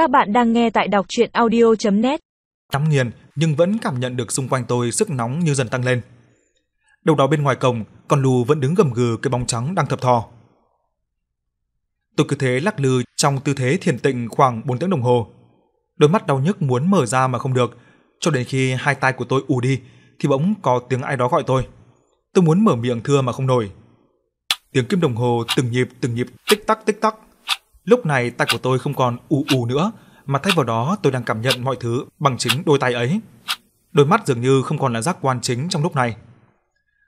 Các bạn đang nghe tại đọc chuyện audio.net Nắm nghiền nhưng vẫn cảm nhận được xung quanh tôi sức nóng như dần tăng lên. Đầu đó bên ngoài cổng, con lù vẫn đứng gầm gừ cái bóng trắng đang thập thò. Tôi cứ thế lắc lư trong tư thế thiền tịnh khoảng 4 tiếng đồng hồ. Đôi mắt đau nhức muốn mở ra mà không được, cho đến khi hai tay của tôi ù đi thì bỗng có tiếng ai đó gọi tôi. Tôi muốn mở miệng thưa mà không nổi. Tiếng kim đồng hồ từng nhịp từng nhịp tích tắc tích tắc. Lúc này tay của tôi không còn ù ù nữa, mà thay vào đó tôi đang cảm nhận mọi thứ bằng chính đôi tay ấy. Đôi mắt dường như không còn là giác quan chính trong lúc này.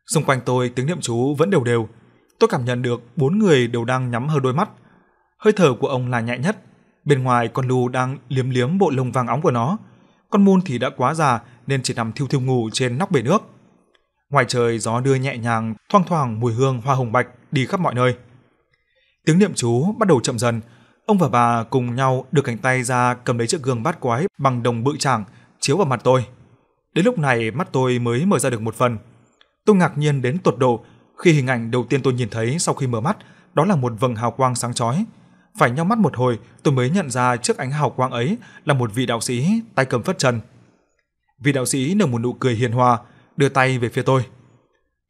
Xung quanh tôi tiếng niệm chú vẫn đều đều. Tôi cảm nhận được bốn người đều đang nhắm hờ đôi mắt. Hơi thở của ông là nhẹ nhất. Bên ngoài con lù đang liếm liếm bộ lông vàng óng của nó. Con môn thì đã quá già nên chỉ nằm thiêu thiêu ngủ trên nóc bể nước. Ngoài trời gió đưa nhẹ nhàng, thoang thoảng mùi hương hoa hồng bạch đi khắp mọi nơi. Tiếng niệm chú bắt đầu chậm dần, ông và bà cùng nhau đưa cánh tay ra cầm lấy chiếc gương bát quái bằng đồng bự chảng chiếu vào mặt tôi. Đến lúc này mắt tôi mới mở ra được một phần. Tôi ngạc nhiên đến tột độ khi hình ảnh đầu tiên tôi nhìn thấy sau khi mở mắt đó là một vầng hào quang sáng chói. Phải nhắm mắt một hồi, tôi mới nhận ra trước ánh hào quang ấy là một vị đạo sĩ tay cầm phất trần. Vị đạo sĩ nở một nụ cười hiền hòa, đưa tay về phía tôi.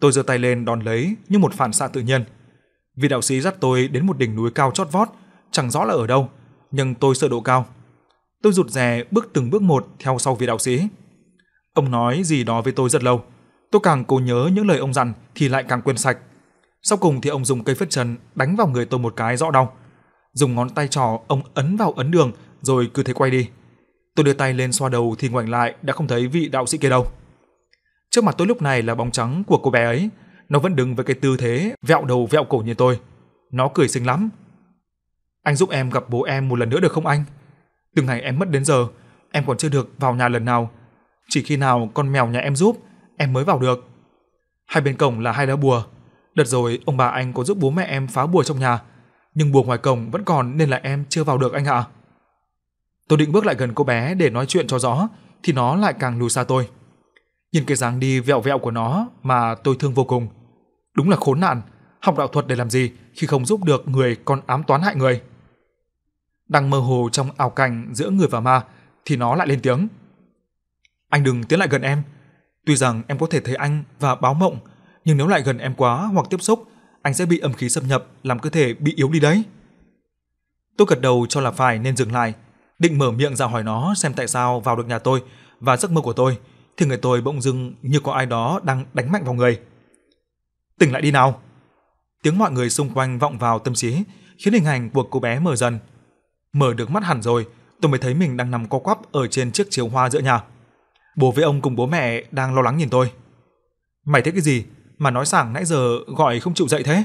Tôi giơ tay lên đón lấy như một phản xạ tự nhiên. Vị đạo sĩ dắt tôi đến một đỉnh núi cao chót vót, chẳng rõ là ở đâu, nhưng tôi sợ độ cao. Tôi rụt rè bước từng bước một theo sau vị đạo sĩ. Ông nói gì đó với tôi rất lâu. Tôi càng cố nhớ những lời ông dặn thì lại càng quên sạch. Sau cùng thì ông dùng cây phất trần đánh vào người tôi một cái rõ đau. Dùng ngón tay trỏ ông ấn vào ấn đường rồi cứ thế quay đi. Tôi đưa tay lên xoa đầu thì ngoảnh lại đã không thấy vị đạo sĩ kia đâu. Trước mặt tôi lúc này là bóng trắng của cô bé ấy, nó vẫn đứng với cái tư thế vẹo đầu vẹo cổ như tôi. Nó cười xinh lắm. Anh giúp em gặp bố em một lần nữa được không anh? Từ ngày em mất đến giờ, em còn chưa được vào nhà lần nào. Chỉ khi nào con mèo nhà em giúp, em mới vào được. Hai bên cổng là hai lá bùa. Đợt rồi ông bà anh có giúp bố mẹ em phá bùa trong nhà, nhưng bùa ngoài cổng vẫn còn nên là em chưa vào được anh ạ. Tôi định bước lại gần cô bé để nói chuyện cho rõ, thì nó lại càng lùi xa tôi. Nhìn cái dáng đi vẹo vẹo của nó mà tôi thương vô cùng. Đúng là khốn nạn, học đạo thuật để làm gì khi không giúp được người còn ám toán hại người. Đang mơ hồ trong ảo cảnh giữa người và ma thì nó lại lên tiếng. Anh đừng tiến lại gần em. Tuy rằng em có thể thấy anh và báo mộng, nhưng nếu lại gần em quá hoặc tiếp xúc, anh sẽ bị âm khí xâm nhập làm cơ thể bị yếu đi đấy. Tôi gật đầu cho là phải nên dừng lại, định mở miệng ra hỏi nó xem tại sao vào được nhà tôi và giấc mơ của tôi, thì người tôi bỗng dưng như có ai đó đang đánh mạnh vào người. Tỉnh lại đi nào. Tiếng mọi người xung quanh vọng vào tâm trí, khiến hình ảnh của cô bé mờ dần. Mở được mắt hẳn rồi, tôi mới thấy mình đang nằm co quắp ở trên chiếc chiếu hoa giữa nhà. Bố với ông cùng bố mẹ đang lo lắng nhìn tôi. Mày thấy cái gì mà nói sảng nãy giờ gọi không chịu dậy thế?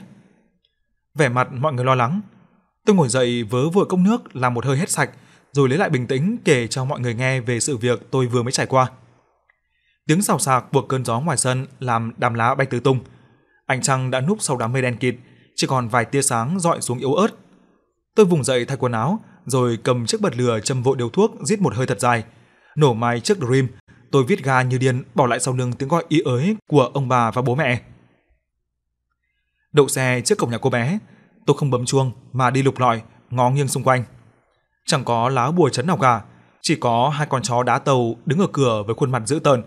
Vẻ mặt mọi người lo lắng. Tôi ngồi dậy vớ vội cốc nước làm một hơi hết sạch, rồi lấy lại bình tĩnh kể cho mọi người nghe về sự việc tôi vừa mới trải qua. Tiếng xào xạc của cơn gió ngoài sân làm đám lá bay tứ tung. Ánh trăng đã núp sau đám mây đen kịt, chỉ còn vài tia sáng dọi xuống yếu ớt. Tôi vùng dậy thay quần áo, rồi cầm chiếc bật lửa châm vội điều thuốc, giết một hơi thật dài. Nổ máy chiếc Dream, tôi viết ga như điên bỏ lại sau lưng tiếng gọi ý ới của ông bà và bố mẹ. Đậu xe trước cổng nhà cô bé, tôi không bấm chuông mà đi lục lọi, ngó nghiêng xung quanh. Chẳng có lá bùa chấn nào cả, chỉ có hai con chó đá tàu đứng ở cửa với khuôn mặt dữ tợn,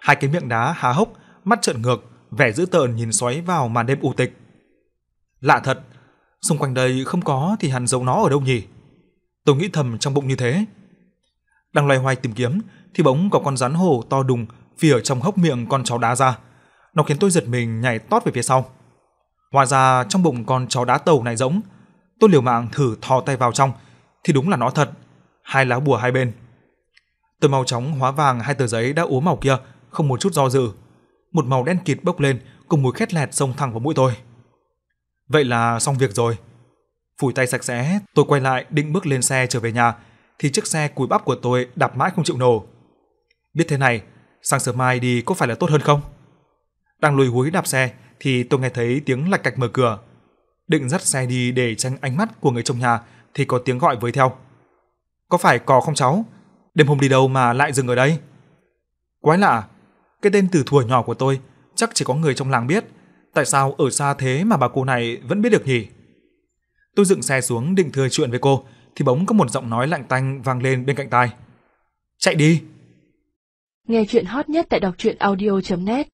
hai cái miệng đá há hốc, mắt trợn ngược, vẻ dữ tợn nhìn xoáy vào màn đêm u tịch. Lạ thật, xung quanh đây không có thì hắn giấu nó ở đâu nhỉ? Tôi nghĩ thầm trong bụng như thế. Đang loay hoay tìm kiếm thì bỗng có con rắn hổ to đùng phi ở trong hốc miệng con chó đá ra. Nó khiến tôi giật mình nhảy tót về phía sau. Hóa ra trong bụng con chó đá tàu này rỗng. Tôi liều mạng thử thò tay vào trong thì đúng là nó thật, hai lá bùa hai bên. Tôi mau chóng hóa vàng hai tờ giấy đã úa màu kia, không một chút do dự. Một màu đen kịt bốc lên, cùng mùi khét lẹt xông thẳng vào mũi tôi. Vậy là xong việc rồi. Phủi tay sạch sẽ, tôi quay lại định bước lên xe trở về nhà thì chiếc xe cùi bắp của tôi đạp mãi không chịu nổ. Biết thế này, sáng sớm mai đi có phải là tốt hơn không? Đang lùi húi đạp xe thì tôi nghe thấy tiếng lạch cạch mở cửa. Định dắt xe đi để tránh ánh mắt của người trong nhà thì có tiếng gọi với theo. Có phải cò không cháu? Đêm hôm đi đâu mà lại dừng ở đây? Quái lạ, cái tên từ thuở nhỏ của tôi, chắc chỉ có người trong làng biết. Tại sao ở xa thế mà bà cô này vẫn biết được nhỉ? Tôi dựng xe xuống định thừa chuyện với cô, thì bỗng có một giọng nói lạnh tanh vang lên bên cạnh tai. Chạy đi! Nghe chuyện hot nhất tại đọc truyện audio.net